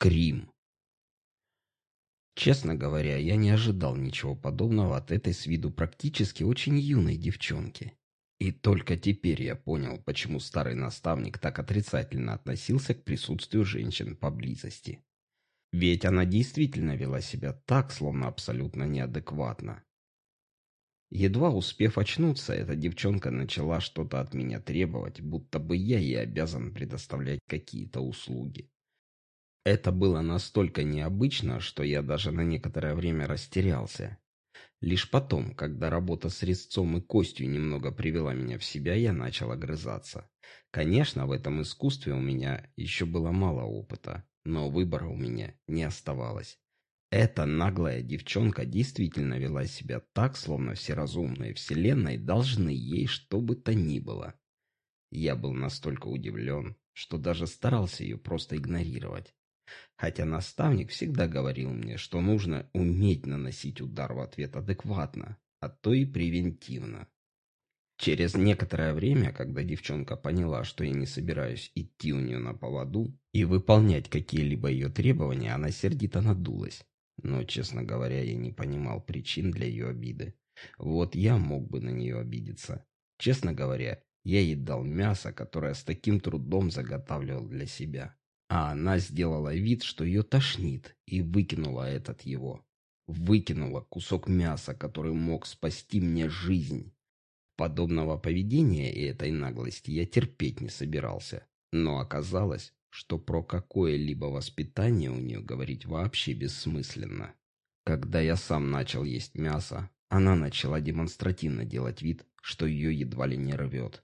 Крим. Честно говоря, я не ожидал ничего подобного от этой с виду практически очень юной девчонки. И только теперь я понял, почему старый наставник так отрицательно относился к присутствию женщин поблизости. Ведь она действительно вела себя так, словно абсолютно неадекватно. Едва успев очнуться, эта девчонка начала что-то от меня требовать, будто бы я ей обязан предоставлять какие-то услуги. Это было настолько необычно, что я даже на некоторое время растерялся. Лишь потом, когда работа с резцом и костью немного привела меня в себя, я начал огрызаться. Конечно, в этом искусстве у меня еще было мало опыта, но выбора у меня не оставалось. Эта наглая девчонка действительно вела себя так, словно все разумные вселенной должны ей что бы то ни было. Я был настолько удивлен, что даже старался ее просто игнорировать. Хотя наставник всегда говорил мне, что нужно уметь наносить удар в ответ адекватно, а то и превентивно. Через некоторое время, когда девчонка поняла, что я не собираюсь идти у нее на поводу и выполнять какие-либо ее требования, она сердито надулась. Но, честно говоря, я не понимал причин для ее обиды. Вот я мог бы на нее обидеться. Честно говоря, я ей дал мясо, которое с таким трудом заготавливал для себя. А она сделала вид, что ее тошнит, и выкинула этот его. Выкинула кусок мяса, который мог спасти мне жизнь. Подобного поведения и этой наглости я терпеть не собирался. Но оказалось, что про какое-либо воспитание у нее говорить вообще бессмысленно. Когда я сам начал есть мясо, она начала демонстративно делать вид, что ее едва ли не рвет.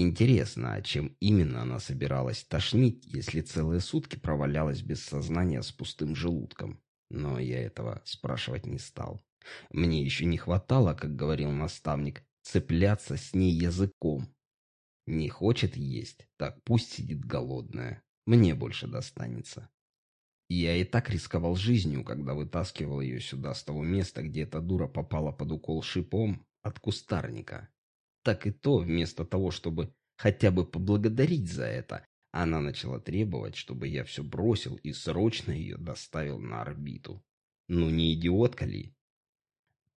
Интересно, а чем именно она собиралась тошнить, если целые сутки провалялась без сознания с пустым желудком? Но я этого спрашивать не стал. Мне еще не хватало, как говорил наставник, цепляться с ней языком. Не хочет есть, так пусть сидит голодная. Мне больше достанется. Я и так рисковал жизнью, когда вытаскивал ее сюда с того места, где эта дура попала под укол шипом от кустарника так и то, вместо того, чтобы хотя бы поблагодарить за это, она начала требовать, чтобы я все бросил и срочно ее доставил на орбиту. Ну не идиотка ли?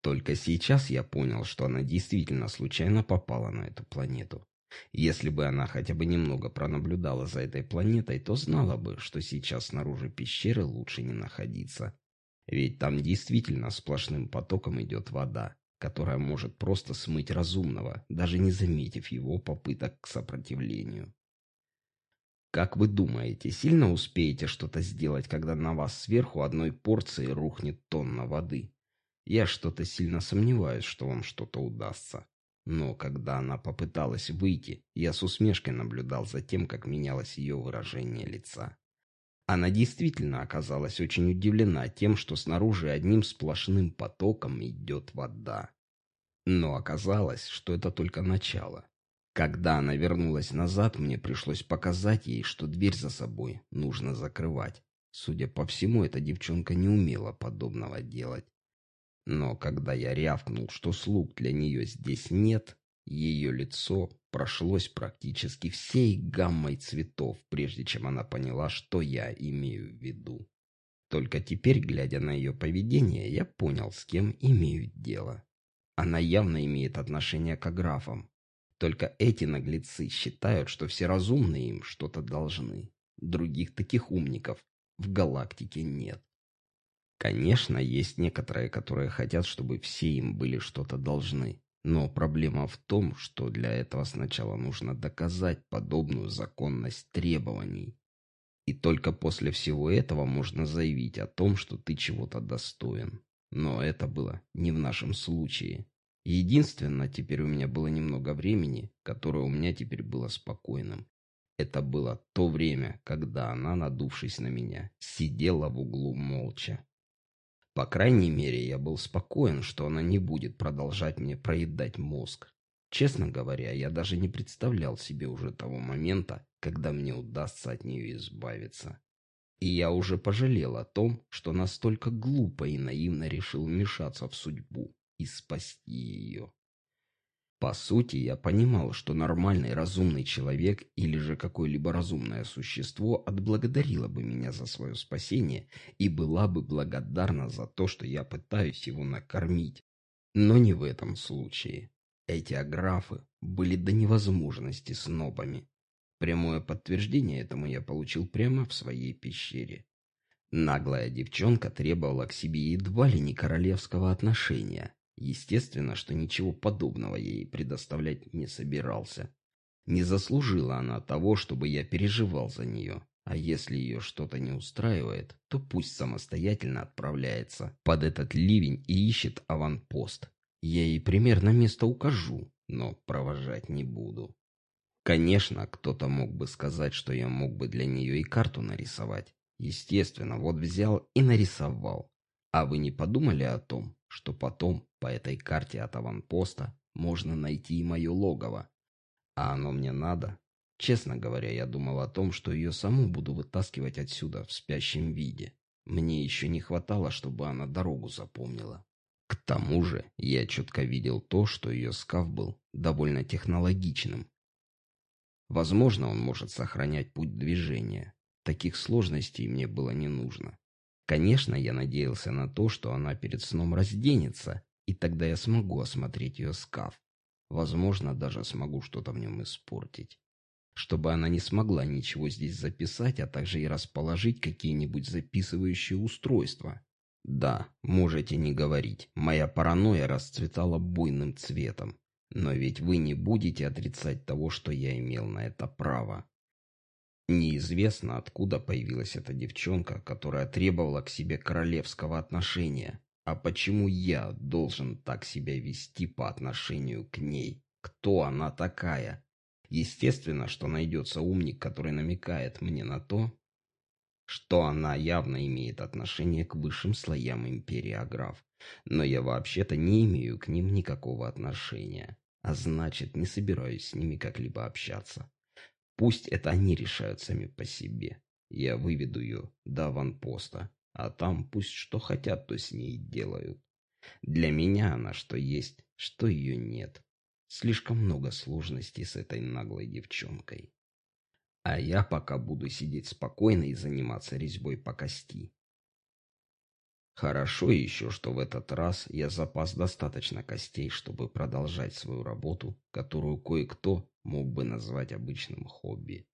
Только сейчас я понял, что она действительно случайно попала на эту планету. Если бы она хотя бы немного пронаблюдала за этой планетой, то знала бы, что сейчас снаружи пещеры лучше не находиться. Ведь там действительно сплошным потоком идет вода которая может просто смыть разумного, даже не заметив его попыток к сопротивлению. Как вы думаете, сильно успеете что-то сделать, когда на вас сверху одной порции рухнет тонна воды? Я что-то сильно сомневаюсь, что вам что-то удастся. Но когда она попыталась выйти, я с усмешкой наблюдал за тем, как менялось ее выражение лица. Она действительно оказалась очень удивлена тем, что снаружи одним сплошным потоком идет вода. Но оказалось, что это только начало. Когда она вернулась назад, мне пришлось показать ей, что дверь за собой нужно закрывать. Судя по всему, эта девчонка не умела подобного делать. Но когда я рявкнул, что слуг для нее здесь нет, ее лицо прошлось практически всей гаммой цветов, прежде чем она поняла, что я имею в виду. Только теперь, глядя на ее поведение, я понял, с кем имею дело. Она явно имеет отношение к графам. Только эти наглецы считают, что все разумные им что-то должны. Других таких умников в галактике нет. Конечно, есть некоторые, которые хотят, чтобы все им были что-то должны. Но проблема в том, что для этого сначала нужно доказать подобную законность требований. И только после всего этого можно заявить о том, что ты чего-то достоин. Но это было не в нашем случае. Единственное, теперь у меня было немного времени, которое у меня теперь было спокойным. Это было то время, когда она, надувшись на меня, сидела в углу молча. По крайней мере, я был спокоен, что она не будет продолжать мне проедать мозг. Честно говоря, я даже не представлял себе уже того момента, когда мне удастся от нее избавиться. И я уже пожалел о том, что настолько глупо и наивно решил вмешаться в судьбу и спасти ее. По сути, я понимал, что нормальный разумный человек или же какое-либо разумное существо отблагодарило бы меня за свое спасение и была бы благодарна за то, что я пытаюсь его накормить. Но не в этом случае. Эти аграфы были до невозможности снобами. Прямое подтверждение этому я получил прямо в своей пещере. Наглая девчонка требовала к себе едва ли не королевского отношения, Естественно, что ничего подобного ей предоставлять не собирался. Не заслужила она того, чтобы я переживал за нее. А если ее что-то не устраивает, то пусть самостоятельно отправляется под этот ливень и ищет аванпост. Я ей примерно место укажу, но провожать не буду. Конечно, кто-то мог бы сказать, что я мог бы для нее и карту нарисовать. Естественно, вот взял и нарисовал. А вы не подумали о том, что потом по этой карте от аванпоста можно найти и мое логово? А оно мне надо? Честно говоря, я думал о том, что ее саму буду вытаскивать отсюда в спящем виде. Мне еще не хватало, чтобы она дорогу запомнила. К тому же я четко видел то, что ее скаф был довольно технологичным. Возможно, он может сохранять путь движения. Таких сложностей мне было не нужно. Конечно, я надеялся на то, что она перед сном разденется, и тогда я смогу осмотреть ее скаф. Возможно, даже смогу что-то в нем испортить. Чтобы она не смогла ничего здесь записать, а также и расположить какие-нибудь записывающие устройства. Да, можете не говорить, моя паранойя расцветала буйным цветом. Но ведь вы не будете отрицать того, что я имел на это право. Неизвестно, откуда появилась эта девчонка, которая требовала к себе королевского отношения. А почему я должен так себя вести по отношению к ней? Кто она такая? Естественно, что найдется умник, который намекает мне на то, что она явно имеет отношение к высшим слоям империи Аграф. Но я вообще-то не имею к ним никакого отношения. А значит, не собираюсь с ними как-либо общаться. Пусть это они решают сами по себе. Я выведу ее до аванпоста, а там пусть что хотят, то с ней делают. Для меня она что есть, что ее нет. Слишком много сложностей с этой наглой девчонкой. А я пока буду сидеть спокойно и заниматься резьбой по кости. Хорошо еще, что в этот раз я запас достаточно костей, чтобы продолжать свою работу, которую кое-кто мог бы назвать обычным хобби.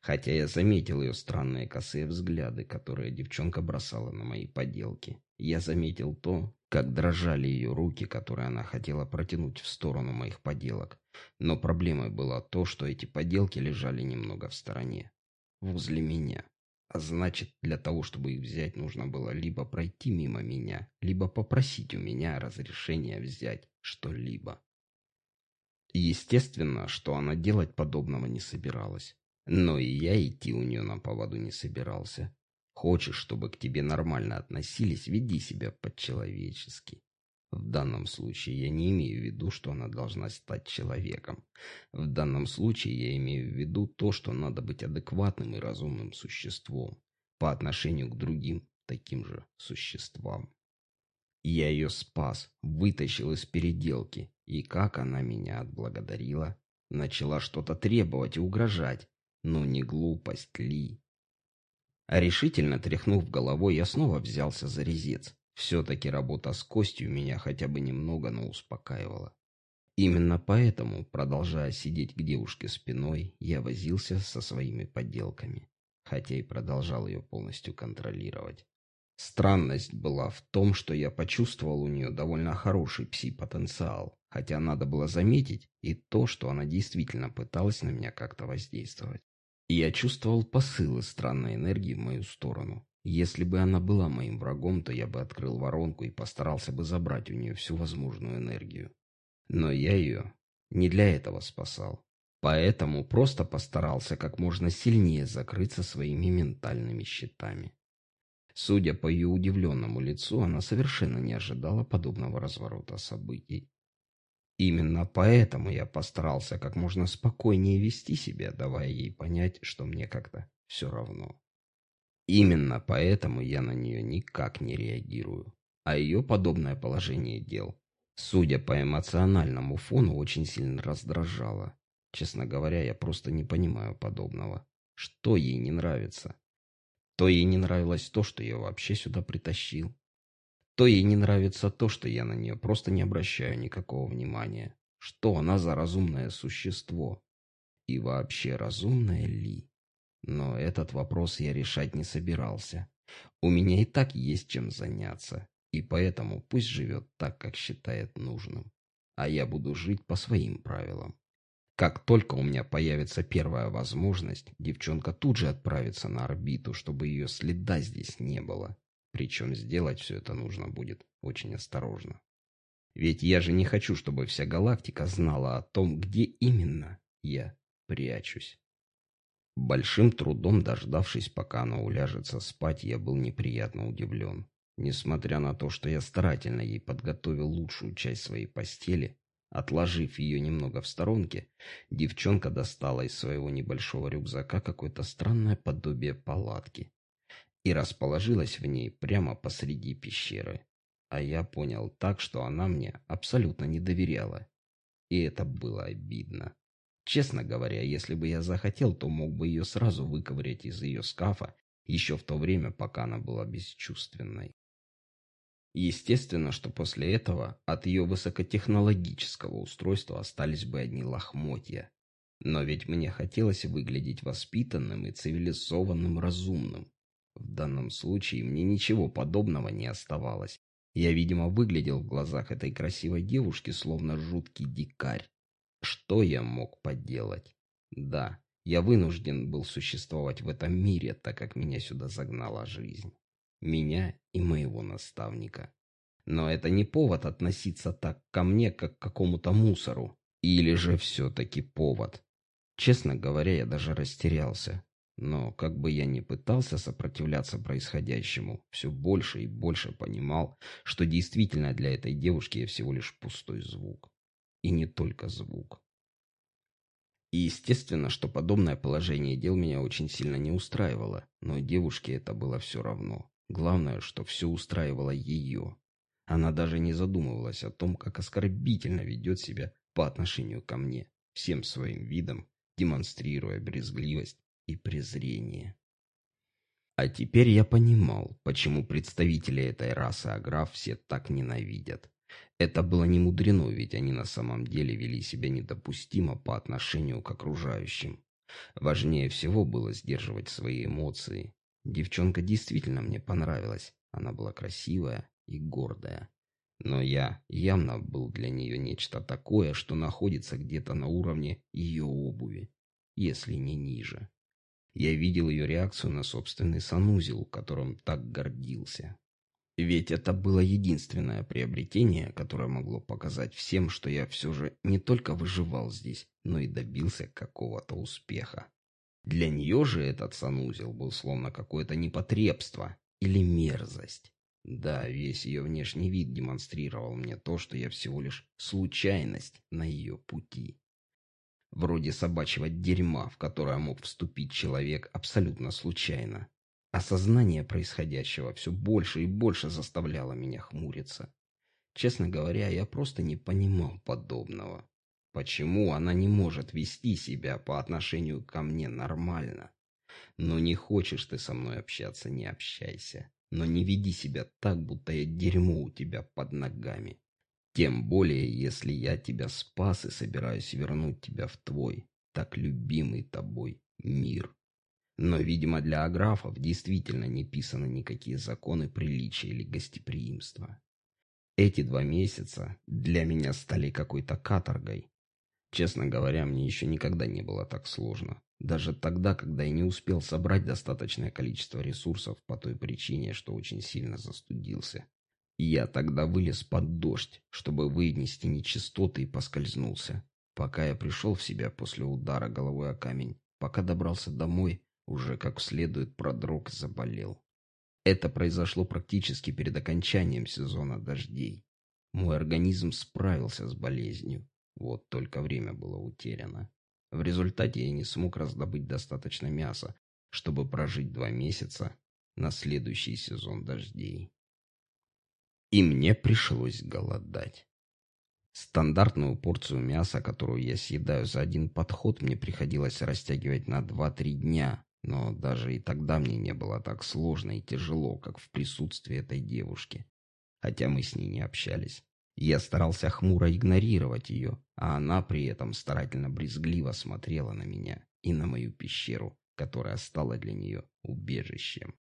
Хотя я заметил ее странные косые взгляды, которые девчонка бросала на мои поделки. Я заметил то, как дрожали ее руки, которые она хотела протянуть в сторону моих поделок. Но проблемой было то, что эти поделки лежали немного в стороне, возле меня. А значит, для того, чтобы их взять, нужно было либо пройти мимо меня, либо попросить у меня разрешения взять что-либо. Естественно, что она делать подобного не собиралась. Но и я идти у нее на поводу не собирался. Хочешь, чтобы к тебе нормально относились, веди себя по-человечески. В данном случае я не имею в виду, что она должна стать человеком. В данном случае я имею в виду то, что надо быть адекватным и разумным существом по отношению к другим таким же существам. Я ее спас, вытащил из переделки, и как она меня отблагодарила. Начала что-то требовать и угрожать. Ну не глупость ли? А решительно тряхнув головой, я снова взялся за резец. Все-таки работа с костью меня хотя бы немного, но успокаивала. Именно поэтому, продолжая сидеть к девушке спиной, я возился со своими подделками, хотя и продолжал ее полностью контролировать. Странность была в том, что я почувствовал у нее довольно хороший пси-потенциал, хотя надо было заметить и то, что она действительно пыталась на меня как-то воздействовать. И я чувствовал посылы странной энергии в мою сторону, если бы она была моим врагом, то я бы открыл воронку и постарался бы забрать у нее всю возможную энергию. Но я ее не для этого спасал. Поэтому просто постарался как можно сильнее закрыться своими ментальными щитами. Судя по ее удивленному лицу, она совершенно не ожидала подобного разворота событий. Именно поэтому я постарался как можно спокойнее вести себя, давая ей понять, что мне как-то все равно. Именно поэтому я на нее никак не реагирую. А ее подобное положение дел судя по эмоциональному фону, очень сильно раздражало. Честно говоря, я просто не понимаю подобного. Что ей не нравится? То ей не нравилось то, что я вообще сюда притащил. То ей не нравится то, что я на нее просто не обращаю никакого внимания. Что она за разумное существо? И вообще разумное ли? Но этот вопрос я решать не собирался. У меня и так есть чем заняться, и поэтому пусть живет так, как считает нужным. А я буду жить по своим правилам. Как только у меня появится первая возможность, девчонка тут же отправится на орбиту, чтобы ее следа здесь не было. Причем сделать все это нужно будет очень осторожно. Ведь я же не хочу, чтобы вся галактика знала о том, где именно я прячусь. Большим трудом дождавшись, пока она уляжется спать, я был неприятно удивлен. Несмотря на то, что я старательно ей подготовил лучшую часть своей постели, отложив ее немного в сторонке, девчонка достала из своего небольшого рюкзака какое-то странное подобие палатки и расположилась в ней прямо посреди пещеры. А я понял так, что она мне абсолютно не доверяла. И это было обидно. Честно говоря, если бы я захотел, то мог бы ее сразу выковырять из ее скафа еще в то время, пока она была бесчувственной. Естественно, что после этого от ее высокотехнологического устройства остались бы одни лохмотья. Но ведь мне хотелось выглядеть воспитанным и цивилизованным разумным. В данном случае мне ничего подобного не оставалось. Я, видимо, выглядел в глазах этой красивой девушки словно жуткий дикарь. Что я мог поделать? Да, я вынужден был существовать в этом мире, так как меня сюда загнала жизнь. Меня и моего наставника. Но это не повод относиться так ко мне, как к какому-то мусору. Или же все-таки повод. Честно говоря, я даже растерялся. Но как бы я ни пытался сопротивляться происходящему, все больше и больше понимал, что действительно для этой девушки я всего лишь пустой звук. И не только звук. И естественно, что подобное положение дел меня очень сильно не устраивало, но девушке это было все равно. Главное, что все устраивало ее. Она даже не задумывалась о том, как оскорбительно ведет себя по отношению ко мне, всем своим видом, демонстрируя брезгливость и презрение. А теперь я понимал, почему представители этой расы аграф все так ненавидят. Это было не мудрено, ведь они на самом деле вели себя недопустимо по отношению к окружающим. Важнее всего было сдерживать свои эмоции. Девчонка действительно мне понравилась. Она была красивая и гордая. Но я явно был для нее нечто такое, что находится где-то на уровне ее обуви, если не ниже. Я видел ее реакцию на собственный санузел, которым так гордился. Ведь это было единственное приобретение, которое могло показать всем, что я все же не только выживал здесь, но и добился какого-то успеха. Для нее же этот санузел был словно какое-то непотребство или мерзость. Да, весь ее внешний вид демонстрировал мне то, что я всего лишь случайность на ее пути. Вроде собачьего дерьма, в которое мог вступить человек абсолютно случайно. Осознание происходящего все больше и больше заставляло меня хмуриться. Честно говоря, я просто не понимал подобного. Почему она не может вести себя по отношению ко мне нормально? Но не хочешь ты со мной общаться, не общайся. Но не веди себя так, будто я дерьмо у тебя под ногами. Тем более, если я тебя спас и собираюсь вернуть тебя в твой, так любимый тобой, мир. Но, видимо, для аграфов действительно не писаны никакие законы приличия или гостеприимства. Эти два месяца для меня стали какой-то каторгой. Честно говоря, мне еще никогда не было так сложно. Даже тогда, когда я не успел собрать достаточное количество ресурсов по той причине, что очень сильно застудился. Я тогда вылез под дождь, чтобы вынести нечистоты и поскользнулся. Пока я пришел в себя после удара головой о камень, пока добрался домой, уже как следует продрог и заболел. Это произошло практически перед окончанием сезона дождей. Мой организм справился с болезнью, вот только время было утеряно. В результате я не смог раздобыть достаточно мяса, чтобы прожить два месяца на следующий сезон дождей. И мне пришлось голодать. Стандартную порцию мяса, которую я съедаю за один подход, мне приходилось растягивать на 2-3 дня, но даже и тогда мне не было так сложно и тяжело, как в присутствии этой девушки, хотя мы с ней не общались. Я старался хмуро игнорировать ее, а она при этом старательно брезгливо смотрела на меня и на мою пещеру, которая стала для нее убежищем.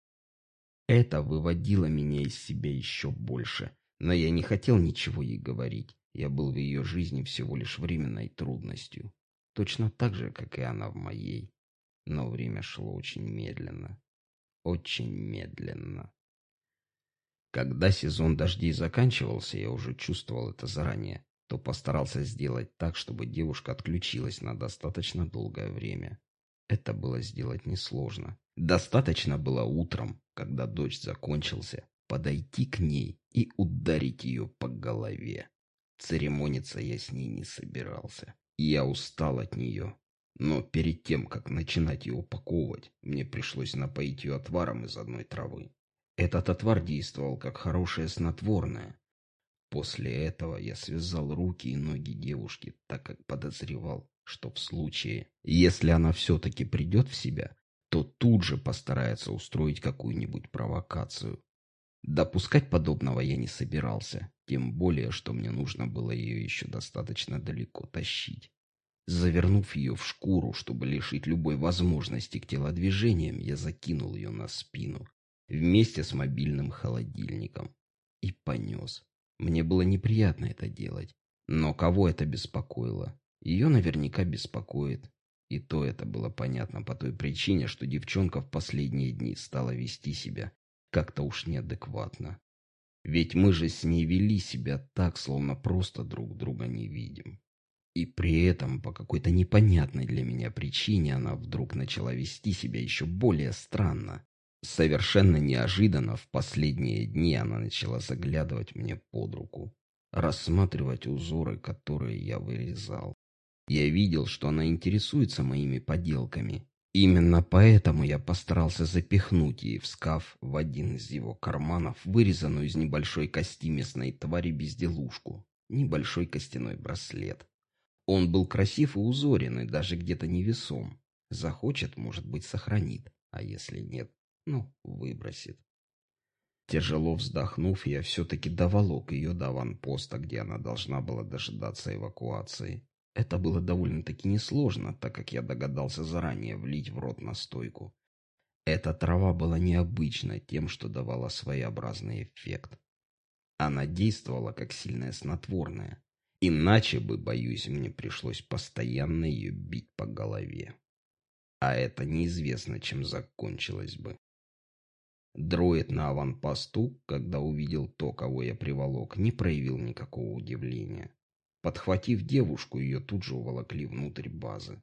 Это выводило меня из себя еще больше, но я не хотел ничего ей говорить. Я был в ее жизни всего лишь временной трудностью. Точно так же, как и она в моей. Но время шло очень медленно. Очень медленно. Когда сезон дождей заканчивался, я уже чувствовал это заранее, то постарался сделать так, чтобы девушка отключилась на достаточно долгое время. Это было сделать несложно. Достаточно было утром, когда дождь закончился, подойти к ней и ударить ее по голове. Церемониться я с ней не собирался. Я устал от нее. Но перед тем, как начинать ее упаковывать, мне пришлось напоить ее отваром из одной травы. Этот отвар действовал как хорошее снотворное. После этого я связал руки и ноги девушки, так как подозревал, что в случае, если она все-таки придет в себя, то тут же постарается устроить какую-нибудь провокацию. Допускать подобного я не собирался, тем более, что мне нужно было ее еще достаточно далеко тащить. Завернув ее в шкуру, чтобы лишить любой возможности к телодвижениям, я закинул ее на спину вместе с мобильным холодильником и понес. Мне было неприятно это делать, но кого это беспокоило? Ее наверняка беспокоит. И то это было понятно по той причине, что девчонка в последние дни стала вести себя как-то уж неадекватно. Ведь мы же с ней вели себя так, словно просто друг друга не видим. И при этом по какой-то непонятной для меня причине она вдруг начала вести себя еще более странно. Совершенно неожиданно в последние дни она начала заглядывать мне под руку, рассматривать узоры, которые я вырезал. Я видел, что она интересуется моими поделками, Именно поэтому я постарался запихнуть ей в скаф в один из его карманов вырезанную из небольшой кости местной твари безделушку, небольшой костяной браслет. Он был красив и узоренный, даже где-то невесом. Захочет, может быть, сохранит, а если нет, ну, выбросит. Тяжело вздохнув, я все-таки доволок ее до аванпоста, где она должна была дожидаться эвакуации. Это было довольно-таки несложно, так как я догадался заранее влить в рот настойку. Эта трава была необычна тем, что давала своеобразный эффект. Она действовала как сильное снотворное. Иначе бы, боюсь, мне пришлось постоянно ее бить по голове. А это неизвестно, чем закончилось бы. Дроид на аванпосту, когда увидел то, кого я приволок, не проявил никакого удивления. Подхватив девушку, ее тут же уволокли внутрь базы.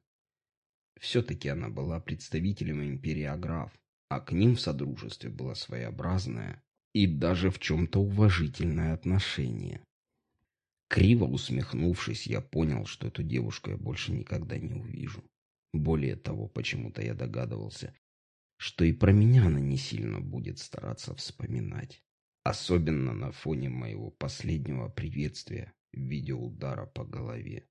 Все-таки она была представителем империи Аграф, а к ним в Содружестве было своеобразное и даже в чем-то уважительное отношение. Криво усмехнувшись, я понял, что эту девушку я больше никогда не увижу. Более того, почему-то я догадывался, что и про меня она не сильно будет стараться вспоминать. Особенно на фоне моего последнего приветствия в виде удара по голове.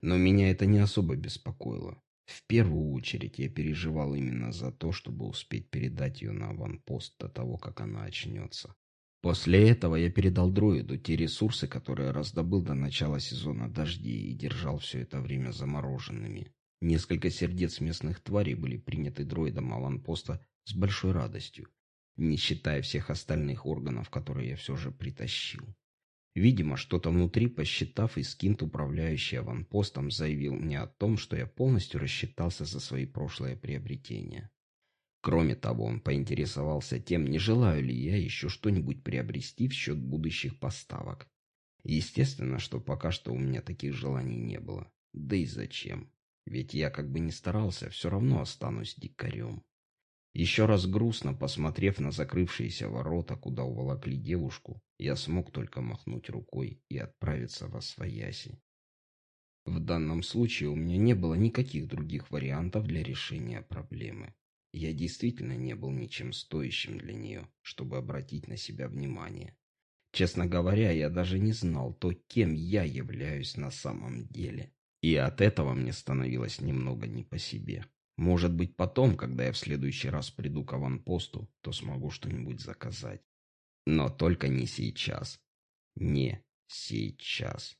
Но меня это не особо беспокоило. В первую очередь я переживал именно за то, чтобы успеть передать ее на аванпост до того, как она очнется. После этого я передал дроиду те ресурсы, которые раздобыл до начала сезона дождей и держал все это время замороженными. Несколько сердец местных тварей были приняты дроидом аванпоста с большой радостью, не считая всех остальных органов, которые я все же притащил. Видимо, что-то внутри, посчитав, и скинт, управляющий аванпостом, заявил мне о том, что я полностью рассчитался за свои прошлые приобретения. Кроме того, он поинтересовался тем, не желаю ли я еще что-нибудь приобрести в счет будущих поставок. Естественно, что пока что у меня таких желаний не было. Да и зачем? Ведь я как бы не старался, все равно останусь дикарем. Еще раз грустно посмотрев на закрывшиеся ворота, куда уволокли девушку, я смог только махнуть рукой и отправиться во свояси. В данном случае у меня не было никаких других вариантов для решения проблемы. Я действительно не был ничем стоящим для нее, чтобы обратить на себя внимание. Честно говоря, я даже не знал то, кем я являюсь на самом деле. И от этого мне становилось немного не по себе. Может быть, потом, когда я в следующий раз приду к аванпосту, то смогу что-нибудь заказать. Но только не сейчас. Не сейчас.